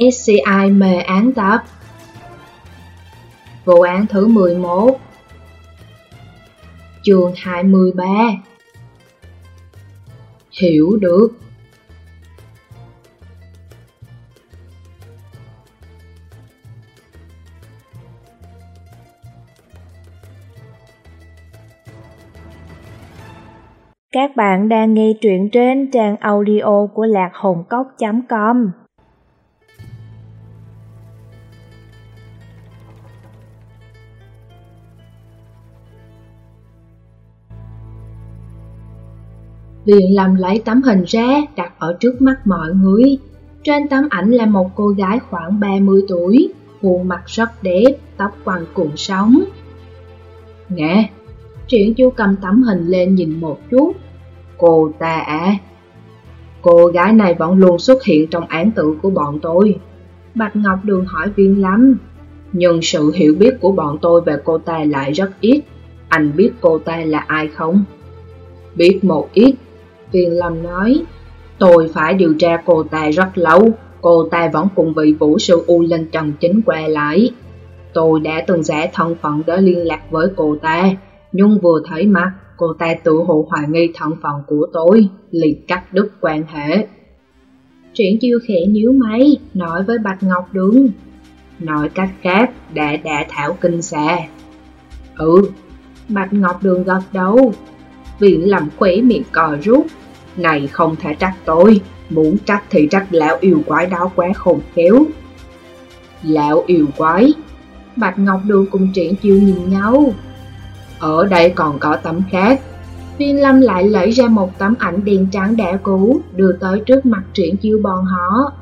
SCI mề án tập Vụ án thứ 11 Trường 23 Hiểu được. Các bạn đang nghe truyện trên trang audio của lạc hồn cốc.com liền làm lấy tấm hình ra đặt ở trước mắt mọi người. Trên tấm ảnh là một cô gái khoảng 30 tuổi, khuôn mặt rất đẹp, tóc quằn cuộn sóng. Nè, Triển chu cầm tấm hình lên nhìn một chút. Cô ta à? Cô gái này vẫn luôn xuất hiện trong án tự của bọn tôi. Bạch Ngọc Đường hỏi viên lắm. Nhưng sự hiểu biết của bọn tôi về cô ta lại rất ít. Anh biết cô ta là ai không? Biết một ít. Phiền Lâm nói. Tôi phải điều tra cô ta rất lâu. Cô ta vẫn cùng vị vũ sư U Linh Trần Chính quay lại. Tôi đã từng giả thân phận để liên lạc với cô ta nhưng vừa thấy mặt, cô ta tự hộ hoài nghi thân phận của tôi, liền cắt đứt quan hệ. Triển chiêu khẽ nhíu máy, nói với Bạch Ngọc Đường. Nói cách khác, đã đã thảo kinh xà. Ừ, Bạch Ngọc Đường gật đầu. Viện làm khuế miệng cò rút. Này không thể trách tôi, muốn trách thì trách lão yêu quái đó quá khôn khéo. Lão yêu quái Bạch Ngọc Đường cùng triển chiêu nhìn nhau ở đây còn có tấm khác. Viên Lâm lại lấy ra một tấm ảnh đen trắng đã cũ, đưa tới trước mặt triển chiêu bọn họ.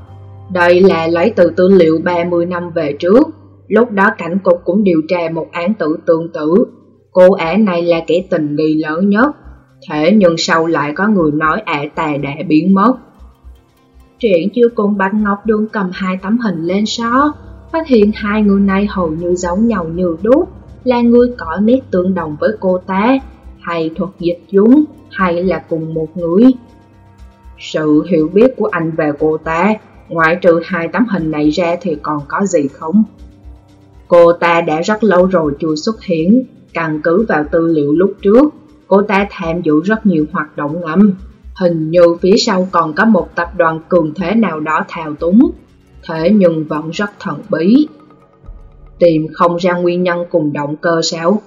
Đây là lấy từ tư liệu 30 năm về trước, lúc đó cảnh cục cũng điều tra một án tử tương tự. Cô ả này là kẻ tình nghi lớn nhất, thế nhưng sau lại có người nói ả tà đã biến mất. Triển chưa cùng Bạch Ngọc đương cầm hai tấm hình lên so, phát hiện hai người này hầu như giống nhau như đúc là người có nét tương đồng với cô ta, hay thuật dịch chúng, hay là cùng một người. Sự hiểu biết của anh về cô ta, ngoại trừ hai tấm hình này ra thì còn có gì không? Cô ta đã rất lâu rồi chưa xuất hiện, căn cứ vào tư liệu lúc trước, cô ta tham dự rất nhiều hoạt động ngầm. Hình như phía sau còn có một tập đoàn cường thế nào đó thao túng, thế nhưng vẫn rất thần bí tìm không ra nguyên nhân cùng động cơ sao?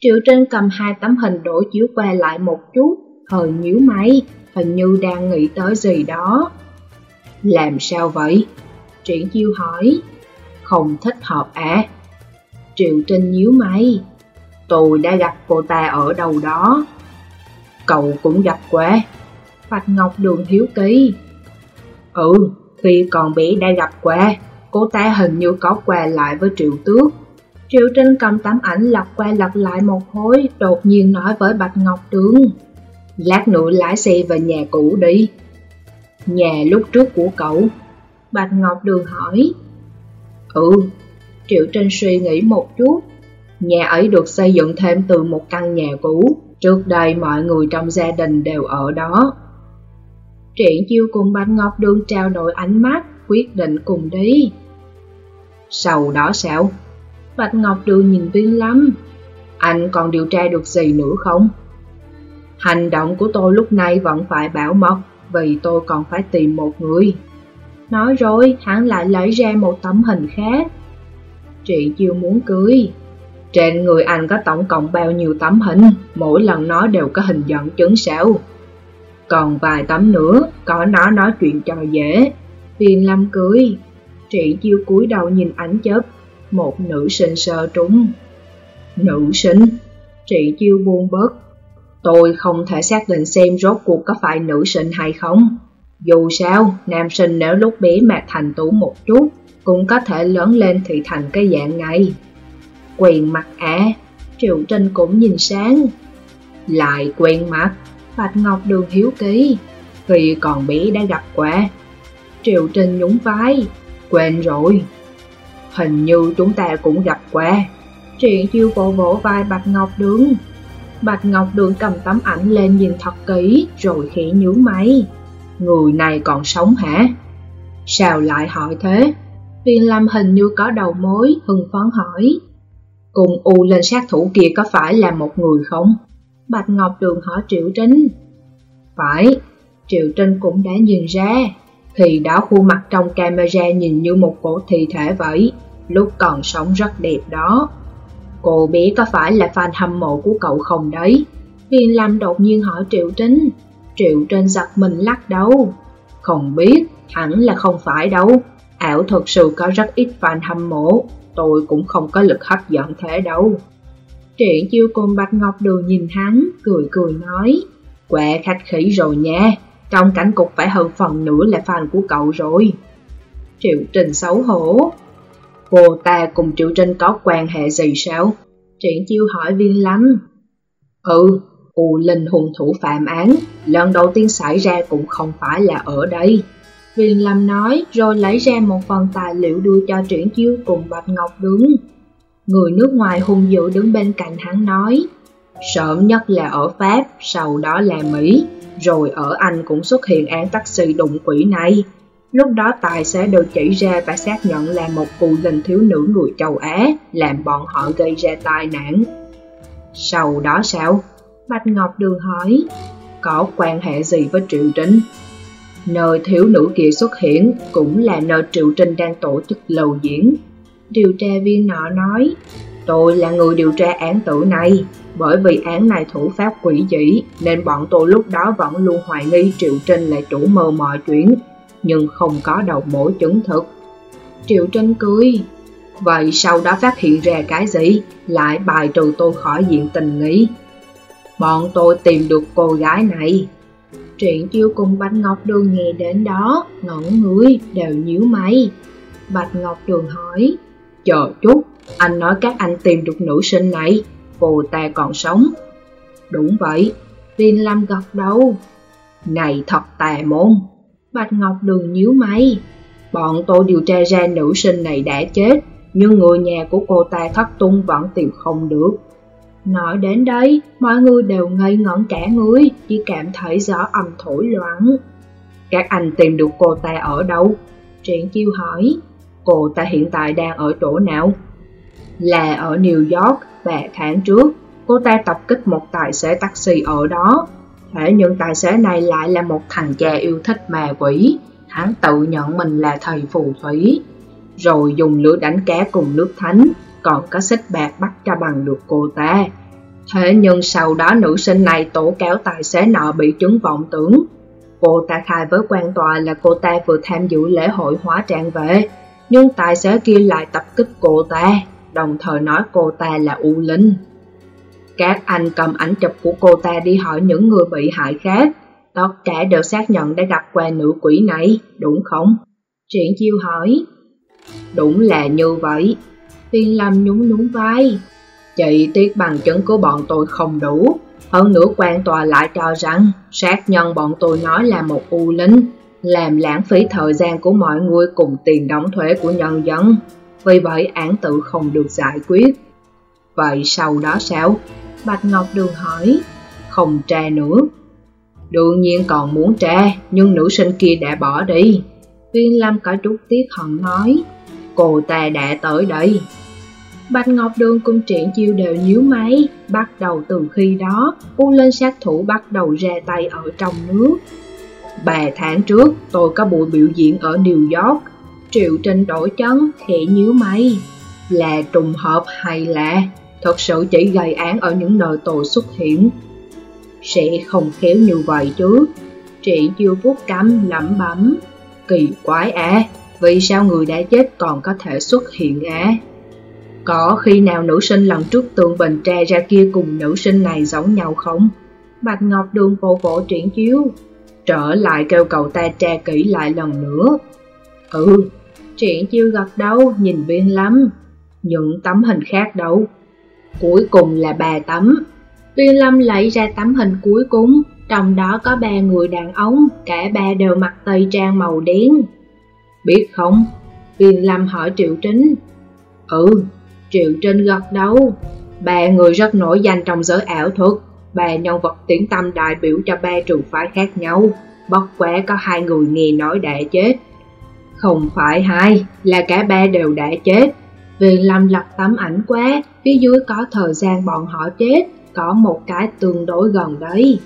Triệu Trinh cầm hai tấm hình đổi chiếu qua lại một chút, hơi nhíu máy, hình như đang nghĩ tới gì đó. Làm sao vậy? Triển Chiêu hỏi. Không thích hợp à? Triệu Trinh nhíu máy. Tôi đã gặp cô ta ở đâu đó. Cậu cũng gặp qua. Bạch Ngọc Đường hiếu ký. Ừ, khi còn bé đã gặp qua cô ta hình như có quà lại với Triệu Tước. Triệu Trinh cầm tấm ảnh lật qua lật lại một khối, đột nhiên nói với Bạch Ngọc Đường. Lát nữa lái xe về nhà cũ đi. Nhà lúc trước của cậu. Bạch Ngọc Đường hỏi. Ừ, Triệu Trinh suy nghĩ một chút. Nhà ấy được xây dựng thêm từ một căn nhà cũ. Trước đây mọi người trong gia đình đều ở đó. Triển chiêu cùng Bạch Ngọc Đường trao đổi ánh mắt, quyết định cùng đi. Sau đó sao? Bạch Ngọc Đường nhìn viên lắm. Anh còn điều tra được gì nữa không? Hành động của tôi lúc này vẫn phải bảo mật, vì tôi còn phải tìm một người. Nói rồi, hắn lại lấy ra một tấm hình khác. triển chiêu muốn cưới. Trên người anh có tổng cộng bao nhiêu tấm hình, mỗi lần nó đều có hình dẫn chứng sao. Còn vài tấm nữa, có nó nói chuyện cho dễ. Viên Lâm cưới, Trị chiêu cúi đầu nhìn ảnh chớp, một nữ sinh sơ trúng. Nữ sinh? Trị chiêu buông bớt. Tôi không thể xác định xem rốt cuộc có phải nữ sinh hay không. Dù sao, nam sinh nếu lúc bé mà thành tú một chút, cũng có thể lớn lên thì thành cái dạng này. Quen mặt à, Triệu Trinh cũng nhìn sáng. Lại quen mặt, Bạch Ngọc Đường hiếu ký, Khi còn bé đã gặp qua. Triệu Trinh nhún vai, Quên rồi. Hình như chúng ta cũng gặp qua. Triệu chiêu vỗ vỗ vai Bạch Ngọc Đường. Bạch Ngọc Đường cầm tấm ảnh lên nhìn thật kỹ, rồi khẽ nhướng máy. Người này còn sống hả? Sao lại hỏi thế? Viên Lâm hình như có đầu mối, hưng phấn hỏi. Cùng U lên sát thủ kia có phải là một người không? Bạch Ngọc Đường hỏi Triệu Trinh. Phải, Triệu Trinh cũng đã nhìn ra. Thì đó khuôn mặt trong camera nhìn như một cổ thi thể vậy, lúc còn sống rất đẹp đó. Cô bé có phải là fan hâm mộ của cậu không đấy? Hiền Lâm đột nhiên hỏi Triệu Trinh. Triệu Trinh giật mình lắc đầu. Không biết, hẳn là không phải đâu. Ảo thật sự có rất ít fan hâm mộ, tôi cũng không có lực hấp dẫn thế đâu. Triển chiêu cùng Bạch Ngọc Đường nhìn hắn, cười cười nói, quẹ khách khí rồi nha, trong cảnh cục phải hơn phần nữa là fan của cậu rồi. Triệu Trình xấu hổ, cô ta cùng Triệu Trình có quan hệ gì sao? Triển chiêu hỏi viên lắm. Ừ, U Linh hung thủ phạm án, lần đầu tiên xảy ra cũng không phải là ở đây. Viên Lâm nói rồi lấy ra một phần tài liệu đưa cho Triển Chiêu cùng Bạch Ngọc đứng. Người nước ngoài hung dữ đứng bên cạnh hắn nói, sớm nhất là ở Pháp, sau đó là Mỹ, rồi ở Anh cũng xuất hiện án taxi đụng quỷ này. Lúc đó tài xế được chỉ ra và xác nhận là một cụ linh thiếu nữ người châu Á, làm bọn họ gây ra tai nạn. Sau đó sao? Bạch Ngọc Đường hỏi, có quan hệ gì với Triệu Trinh? Nơi thiếu nữ kia xuất hiện cũng là nơi Triệu Trinh đang tổ chức lầu diễn. Điều tra viên nọ nói, tôi là người điều tra án tử này, bởi vì án này thủ pháp quỷ dị nên bọn tôi lúc đó vẫn luôn hoài nghi Triệu Trinh là chủ mơ mọi chuyện, nhưng không có đầu mối chứng thực. Triệu Trinh cười, vậy sau đó phát hiện ra cái gì, lại bài trừ tôi khỏi diện tình nghi. Bọn tôi tìm được cô gái này, Truyện chiêu cùng Bạch Ngọc Đường nghe đến đó, ngẩn người, đều nhíu mày. Bạch Ngọc Đường hỏi, chờ chút, anh nói các anh tìm được nữ sinh này, cô ta còn sống. Đúng vậy, Tiên Lam gật đầu. Này thật tà môn. Bạch Ngọc Đường nhíu mày. Bọn tôi điều tra ra nữ sinh này đã chết, nhưng người nhà của cô ta thất tung vẫn tìm không được. Nói đến đây, mọi người đều ngây ngẩn cả người, chỉ cảm thấy gió âm thổi loãng. Các anh tìm được cô ta ở đâu? Triển chiêu hỏi, cô ta hiện tại đang ở chỗ nào? Là ở New York, và tháng trước, cô ta tập kích một tài xế taxi ở đó. Thế nhưng tài xế này lại là một thằng cha yêu thích ma quỷ, hắn tự nhận mình là thầy phù thủy. Rồi dùng lửa đánh cá cùng nước thánh, còn có xích bạc bắt cho bằng được cô ta. Thế nhưng sau đó nữ sinh này tố cáo tài xế nọ bị chứng vọng tưởng. Cô ta khai với quan tòa là cô ta vừa tham dự lễ hội hóa trang về, nhưng tài xế kia lại tập kích cô ta, đồng thời nói cô ta là U Linh. Các anh cầm ảnh chụp của cô ta đi hỏi những người bị hại khác, tất cả đều xác nhận đã gặp qua nữ quỷ này, đúng không? Triển chiêu hỏi. Đúng là như vậy. Tiên Lâm nhún nhún vai. Chị tiếc bằng chứng của bọn tôi không đủ. Hơn nữa quan tòa lại cho rằng sát nhân bọn tôi nói là một u linh, làm lãng phí thời gian của mọi người cùng tiền đóng thuế của nhân dân. Vì vậy án tự không được giải quyết. Vậy sau đó sao? Bạch Ngọc Đường hỏi. Không tra nữa. Đương nhiên còn muốn tra, nhưng nữ sinh kia đã bỏ đi. Viên Lâm cả chút tiếc hận nói. Cô ta đã tới đây, Bạch Ngọc Đường cùng triển chiêu đều nhíu máy, bắt đầu từ khi đó, U lên sát thủ bắt đầu ra tay ở trong nước. Ba tháng trước, tôi có buổi biểu diễn ở New York, Triệu Trình đổi chấn, khẽ nhíu máy. Là trùng hợp hay là thật sự chỉ gây án ở những nơi tôi xuất hiện? Sẽ không khéo như vậy chứ. Triển chiêu vuốt cắm lẩm bẩm. Kỳ quái à, vì sao người đã chết còn có thể xuất hiện á? Có khi nào nữ sinh lần trước tường bình tre ra kia cùng nữ sinh này giống nhau không? Bạch Ngọc Đường vỗ vỗ triển chiếu, trở lại kêu cậu ta tra kỹ lại lần nữa. Ừ, triển chiêu gật đầu nhìn viên lắm, những tấm hình khác đâu. Cuối cùng là ba tấm. Viên Lâm lấy ra tấm hình cuối cùng, trong đó có ba người đàn ông, cả ba đều mặc tây trang màu đen. Biết không? Viên Lâm hỏi Triệu Trinh. Ừ, Triệu Trinh gật đầu. Ba người rất nổi danh trong giới ảo thuật, ba nhân vật tiếng tâm đại biểu cho ba trường phái khác nhau, bất quá có hai người nghe nói đã chết. Không phải hai, là cả ba đều đã chết. Viên Lâm lật tấm ảnh quá, phía dưới có thời gian bọn họ chết, có một cái tương đối gần đấy.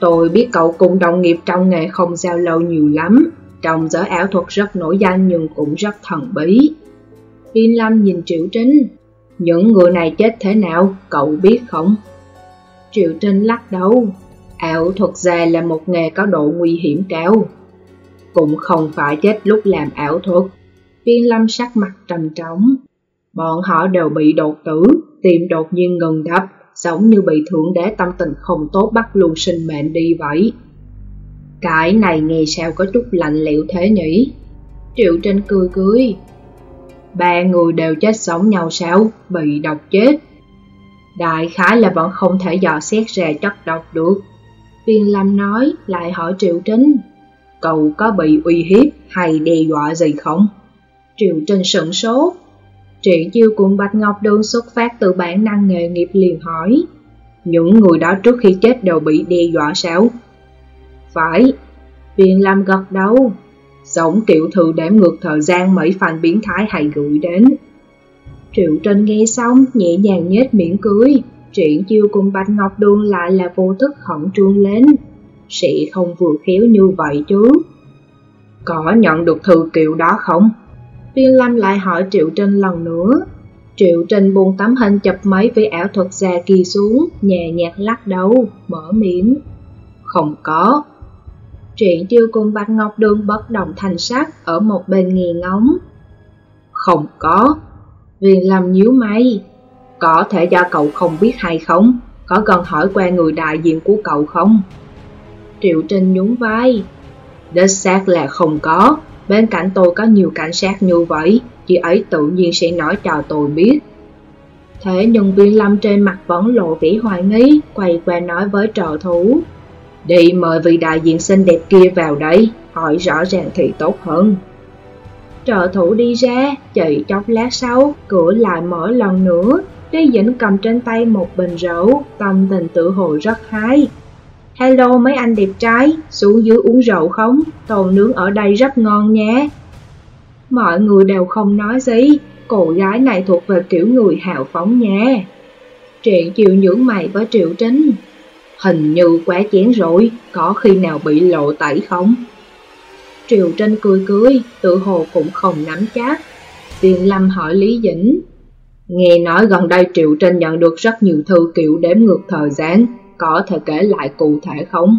Tôi biết cậu cùng đồng nghiệp trong nghề không giao lâu nhiều lắm, trong giới ảo thuật rất nổi danh nhưng cũng rất thần bí. Viên Lâm nhìn Triệu Trinh, những người này chết thế nào, cậu biết không? Triệu Trinh lắc đầu, ảo thuật gia là một nghề có độ nguy hiểm cao. Cũng không phải chết lúc làm ảo thuật. Viên Lâm sắc mặt trầm trống. Bọn họ đều bị đột tử, tim đột nhiên ngừng đập, giống như bị thượng đế tâm tình không tốt bắt luôn sinh mệnh đi vậy. Cái này nghe sao có chút lạnh lẽo thế nhỉ? Triệu Trinh cười cười. Ba người đều chết sống nhau sao? Bị độc chết. Đại khái là bọn không thể dò xét ra chất độc được. Viên Lâm nói, lại hỏi Triệu Trinh. Cậu có bị uy hiếp hay đe dọa gì không? Triệu Trinh sửng sốt. triệu chiêu cùng Bạch Ngọc đương xuất phát từ bản năng nghề nghiệp liền hỏi. Những người đó trước khi chết đều bị đe dọa sao? Phải, viên lâm gật đầu, giống tiểu thư đếm ngược thời gian mấy phần biến thái hay gửi đến. Triệu Trinh nghe xong, nhẹ nhàng nhếch miệng cưới, triển chiêu cùng Bạch Ngọc Đường lại là vô thức khẩn trương lên. Sẽ không vừa khéo như vậy chứ. Có nhận được thư kiểu đó không? Viên Lâm lại hỏi Triệu Trinh lần nữa. Triệu Trinh buông tấm hình chụp máy với ảo thuật già kỳ xuống, nhẹ nhạt lắc đầu, mở miệng. Không có truyện tiêu cùng Bạch Ngọc Đường bất động thành sắc ở một bên nghi ngóng. Không có. Viên Lâm nhíu mày. Có thể do cậu không biết hay không? Có cần hỏi qua người đại diện của cậu không? Triệu Trinh nhún vai. Đích xác là không có. Bên cạnh tôi có nhiều cảnh sát như vậy, chị ấy tự nhiên sẽ nói cho tôi biết. Thế nhưng viên lâm trên mặt vẫn lộ vẻ hoài nghi, quay qua nói với trợ thủ. Đi mời vị đại diện xinh đẹp kia vào đây, hỏi rõ ràng thì tốt hơn. Trợ thủ đi ra, chạy chốc lát sau, cửa lại mở lần nữa. Lý Dĩnh cầm trên tay một bình rượu, tâm tình tự hồ rất hay. Hello mấy anh đẹp trai, xuống dưới uống rượu không? Tàu nướng ở đây rất ngon nhé. Mọi người đều không nói gì, cô gái này thuộc về kiểu người hào phóng nha. Triện chịu nhưỡng mày với Triệu Trinh. Hình như quá chén rồi, có khi nào bị lộ tẩy không? Triều Trinh cười cười, tự hồ cũng không nắm chắc. Tiền Lâm hỏi Lý Dĩnh. Nghe nói gần đây Triệu Trinh nhận được rất nhiều thư kiểu đếm ngược thời gian, có thể kể lại cụ thể không?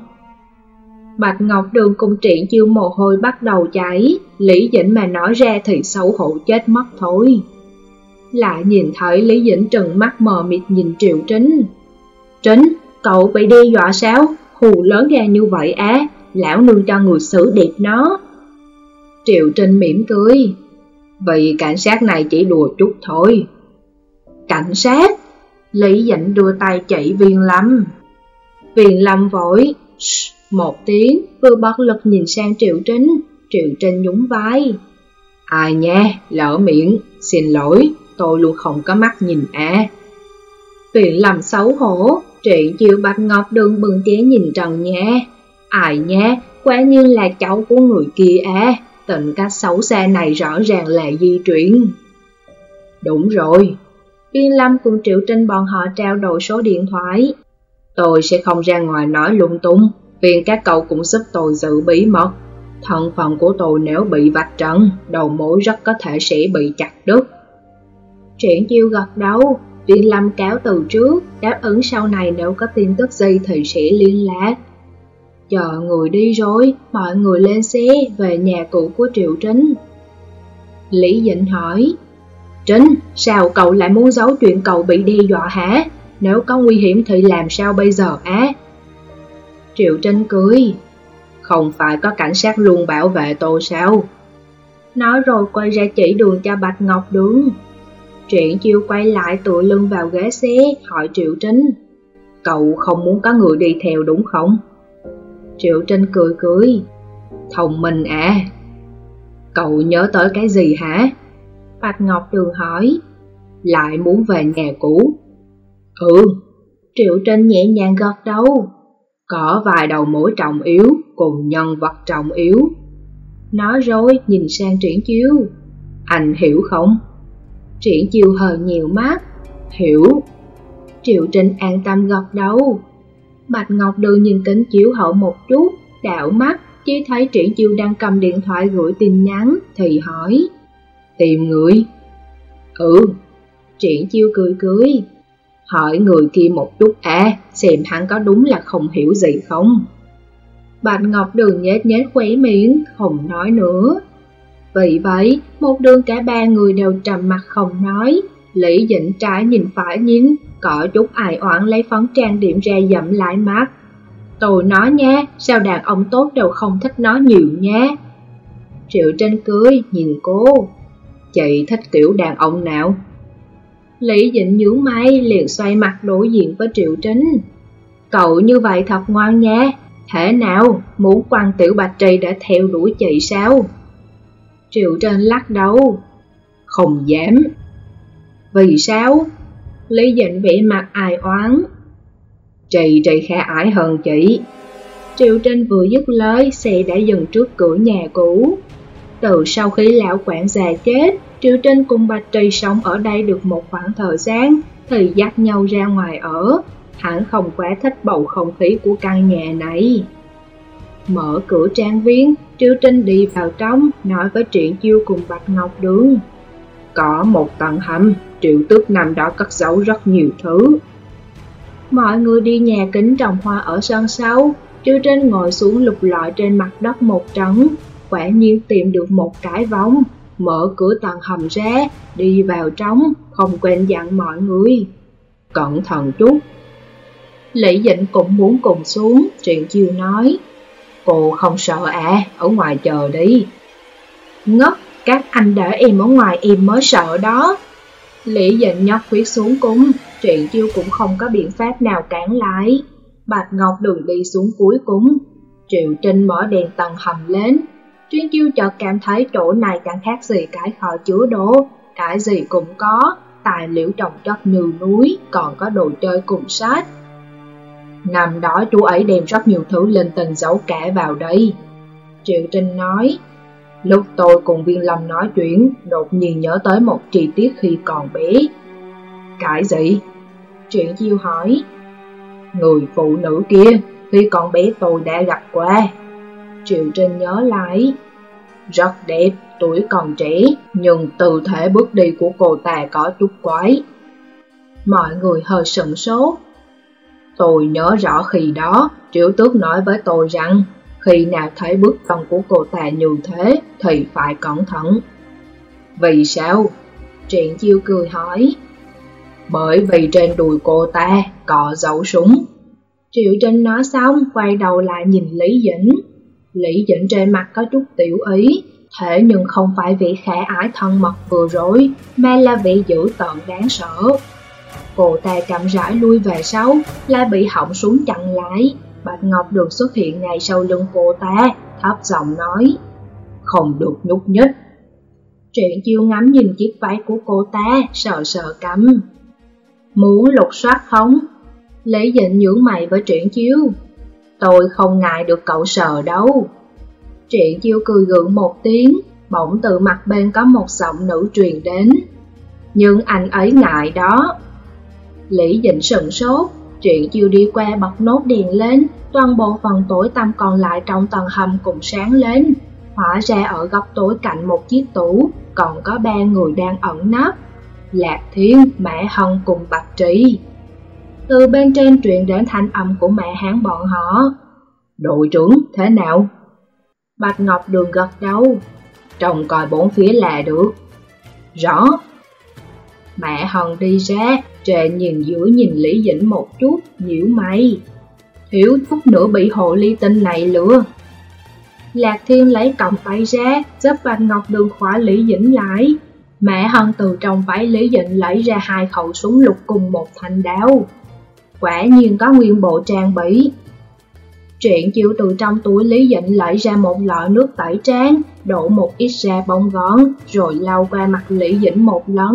Bạch Ngọc Đường cùng triển chiêu mồ hôi bắt đầu cháy, Lý Dĩnh mà nói ra thì xấu hổ chết mất thôi. Lại nhìn thấy Lý Dĩnh trừng mắt mờ mịt nhìn Triệu Trinh. Trinh, cậu bị đe dọa sao? Hù lớn ra như vậy á, lão nương cho người xử đẹp nó. Triệu Trinh mỉm cười. Vì cảnh sát này chỉ đùa chút thôi. Cảnh sát? Lý Dĩnh đưa tay chỉ viên lâm. Viên lâm vội, một tiếng, vừa bất lực nhìn sang Triệu Trinh, Triệu Trinh nhún vai. Ai nha, lỡ miệng, xin lỗi, tôi luôn không có mắt nhìn à. Viện làm xấu hổ, chị chiều Bạch Ngọc đường bừng tía nhìn Trần nhé, Ai nha, quả nhiên là cháu của người kia à, tình cách xấu xa này rõ ràng là di chuyển. Đúng rồi, Viên Lâm cùng Triệu Trinh bọn họ trao đổi số điện thoại. Tôi sẽ không ra ngoài nói lung tung, viên các cậu cũng giúp tôi giữ bí mật. Thân phận của tôi nếu bị vạch trần, đầu mối rất có thể sẽ bị chặt đứt. Triển chiêu gật đầu, viên lâm cáo từ trước, đáp ứng sau này nếu có tin tức gì thì sẽ liên lạc. Chờ người đi rồi, mọi người lên xe về nhà cũ của Triệu Trinh. Lý Dĩnh hỏi, Trinh, sao cậu lại muốn giấu chuyện cậu bị đe dọa hả? Nếu có nguy hiểm thì làm sao bây giờ á? Triệu Trinh cười, không phải có cảnh sát luôn bảo vệ tôi sao? Nói rồi quay ra chỉ đường cho Bạch Ngọc Đường. Triển chiêu quay lại tựa lưng vào ghế xe, hỏi Triệu Trinh. Cậu không muốn có người đi theo đúng không? Triệu Trinh cười cười. Thông minh à? Cậu nhớ tới cái gì hả? Bạch Ngọc Đường hỏi. Lại muốn về nhà cũ. Ừ. Triệu Trinh nhẹ nhàng gật đầu. Có vài đầu mối trọng yếu cùng nhân vật trọng yếu. Nói rồi nhìn sang triển chiêu. Anh hiểu không? Triển Chiều hờ nhiều mắt. Hiểu. Triệu Trình an tâm gật đầu. Bạch Ngọc Đường nhìn kính chiếu hậu một chút, đảo mắt, chỉ thấy Triển Chiêu đang cầm điện thoại gửi tin nhắn, thì hỏi. Tìm người? Ừ. Triển Chiêu cười cười. Hỏi người kia một chút à, xem hắn có đúng là không hiểu gì không? Bạch Ngọc Đường nhếch nhếch khóe miệng, không nói nữa. Vì vậy, một đường cả ba người đều trầm mặt không nói. Lý Dĩnh trái nhìn phải nhìn, có chút ai oán lấy phấn trang điểm ra dậm lại mắt. Tôi nói nha, sao đàn ông tốt đều không thích nói nhiều nha. Triệu trinh cười, nhìn cô. Chị thích kiểu đàn ông nào? Lý Dĩnh nhướng mày liền xoay mặt đối diện với Triệu Trinh. Cậu như vậy thật ngoan nha, thế nào, muốn quan tiểu bạch trì đã theo đuổi chị sao? Triệu Trinh lắc đầu. Không dám. Vì sao? Lý Dĩnh bị mặt ai oán. Trì trì khẽ ải hơn chị. Triệu Trinh vừa dứt lời, xe đã dừng trước cửa nhà cũ. Từ sau khi lão quản già chết, Triệu Trinh cùng Bạch Trì sống ở đây được một khoảng thời gian, thì dắt nhau ra ngoài ở. Hẳn không quá thích bầu không khí của căn nhà này. Mở cửa trang viên, Triệu Trinh đi vào trong, nói với Triển Chiêu cùng Bạch Ngọc Đường. Có một tầng hầm, Triệu Tước nằm đó cất giấu rất nhiều thứ. Mọi người đi nhà kính trồng hoa ở sân sau, Triệu Trinh ngồi xuống lục lọi trên mặt đất một trấn, quả nhiên tìm được một cái vòng, mở cửa tầng hầm ra, đi vào trong, không quên dặn mọi người. Cẩn thận chút. Lý Dĩnh cũng muốn cùng xuống, Triệu Chiêu nói. Cô không sợ à, ở ngoài chờ đi. Ngất, các anh để em ở ngoài em mới sợ đó. Lý dịnh nhóc quyết xuống cung, Triển Chiêu cũng không có biện pháp nào cản lại. Bạch Ngọc đường đi xuống cuối cung. Triệu Trinh mở đèn tầng hầm lên, Chuyên chiêu chợt cảm thấy chỗ này chẳng khác gì cái kho chứa đồ, cái gì cũng có, tài liệu trồng chất như núi, còn có đồ chơi cùng sách. Năm đó chú ấy đem rất nhiều thứ lên tầng giấu cả vào đây. Triệu Trinh nói, lúc tôi cùng Viên Lâm nói chuyện, đột nhiên nhớ tới một chi tiết khi còn bé. Cái gì? Triệu Chiêu hỏi. Người phụ nữ kia, khi còn bé tôi đã gặp qua. Triệu Trinh nhớ lại. Rất đẹp, tuổi còn trẻ, nhưng tư thể bước đi của cô ta có chút quái. Mọi người hơi sửng sốt. Tôi nhớ rõ khi đó, Triệu Tước nói với tôi rằng, khi nào thấy bước chân của cô ta như thế thì phải cẩn thận. Vì sao? Triển chiêu cười hỏi. Bởi vì trên đùi cô ta có dấu súng. Triệu Trinh nói xong, quay đầu lại nhìn Lý Dĩnh. Lý Dĩnh trên mặt có chút tiểu ý, thế nhưng không phải vị khả ái thân mật vừa rồi, mà là vị dữ tợn đáng sợ. Cô ta chậm rãi lui về sau, lại bị họng xuống chặn lại. Bạch Ngọc Đường xuất hiện ngay sau lưng cô ta, thấp giọng nói, không được nhúc nhích. Truyện chiêu ngắm nhìn chiếc váy của cô ta, sợ sợ cắm. Muốn lục soát không? Lý dịnh nhướng mày với truyện chiêu. Tôi không ngại được cậu sợ đâu. Truyện chiêu cười gượng một tiếng, bỗng từ mặt bên có một giọng nữ truyền đến. Nhưng anh ấy ngại đó. Lý Dĩnh sừng sốt, Truyện chiều đi qua bật nốt đèn lên, toàn bộ phần tối tăm còn lại trong tầng hầm cũng sáng lên. Hóa ra ở góc tối cạnh một chiếc tủ, còn có ba người đang ẩn nấp. Lạc Thiên, Mẹ Hân cùng Bạch Trì. Từ bên trên truyền đến thanh âm của mẹ hán bọn họ. Đội trưởng, thế nào? Bạch Ngọc Đường gật đầu. Trông coi bốn phía là được. Rõ. Mẹ Hân đi ra, trệ nhìn giữa nhìn Lý Dĩnh một chút, nhíu mày. Thiếu chút nữa bị hộ ly tinh này lừa. Lạc Thiên lấy còng tay ra, giúp Bạch Ngọc Đường khóa Lý Dĩnh lại. Mẹ Hân từ trong váy Lý Dĩnh lấy ra hai khẩu súng lục cùng một thanh đao. Quả nhiên có nguyên bộ trang bị. Truyện chịu từ trong túi Lý Dĩnh lấy ra một lọ nước tẩy trán, đổ một ít ra bông gón, rồi lau qua mặt Lý Dĩnh một lần.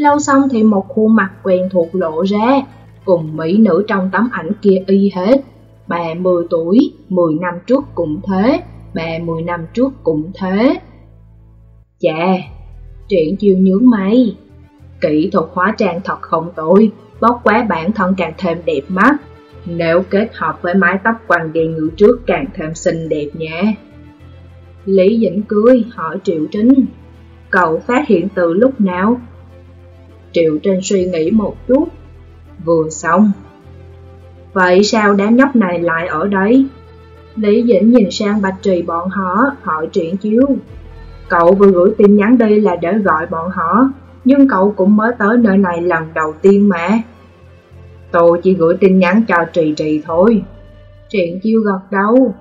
Lau xong thì một khuôn mặt quen thuộc lộ ra, cùng mỹ nữ trong tấm ảnh kia y hết. 30 tuổi, 10 năm trước cũng thế, 30 năm trước cũng thế. Chà, triển chiêu nhướng mày. Kỹ thuật hóa trang thật không tồi, bóc quá bản thân càng thêm đẹp mắt. Nếu kết hợp với mái tóc quàng đi ngữ trước càng thêm xinh đẹp nha. Lý Dĩnh cười hỏi Triệu Trinh, cậu phát hiện từ lúc nào? Triệu Trinh suy nghĩ một chút, vừa xong. Vậy sao đám nhóc này lại ở đây? Lý Dĩnh nhìn sang Bạch Trì bọn họ, hỏi Triển Chiếu. Cậu vừa gửi tin nhắn đi là để gọi bọn họ, nhưng cậu cũng mới tới nơi này lần đầu tiên mà. Tôi chỉ gửi tin nhắn cho Trì Trì thôi. Triển Chiêu gật đầu.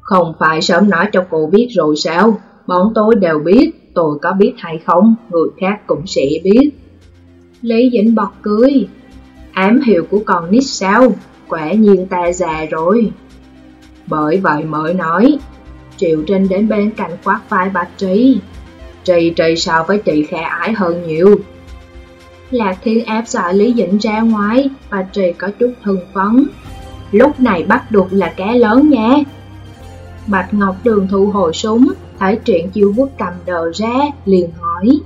Không phải sớm nói cho cô biết rồi sao? Bọn tôi đều biết, tôi có biết hay không, người khác cũng sẽ biết. Lý Dĩnh bật cười. Ám hiệu của con nít sao? Quả nhiên ta già rồi. Bởi vậy mới nói, Triệu Trinh đến bên cạnh quát vai Bạch Trí, Trì trì so với chị khả ái hơn nhiều. Lạc Thiên áp dọa Lý Dĩnh ra ngoài, Bạch Trì có chút hưng phấn. Lúc này bắt được là cá lớn nha. Bạch Ngọc Đường thu hồi súng, thấy chuyện chiêu quốc cầm đờ ra, liền hỏi.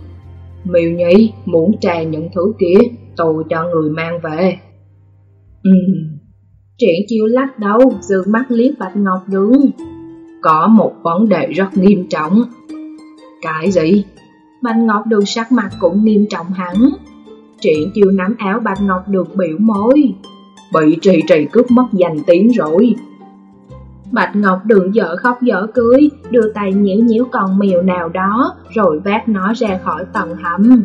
Miêu Nhi, muốn trà những thứ kia, tôi cho người mang về. Ừ Triển chiêu lắc đầu, dư mắt liếc Bạch Ngọc đứng Có một vấn đề rất nghiêm trọng. Cái gì? Bạch Ngọc Đường sắc mặt cũng nghiêm trọng hẳn. Triển chiêu nắm áo Bạch Ngọc Đường biểu môi. Bị trì trì cướp mất danh tiếng rồi. Bạch Ngọc Đường dở khóc dở cưới, đưa tay nhiễu nhiễu con mèo nào đó, rồi vác nó ra khỏi tầng hầm.